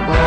bye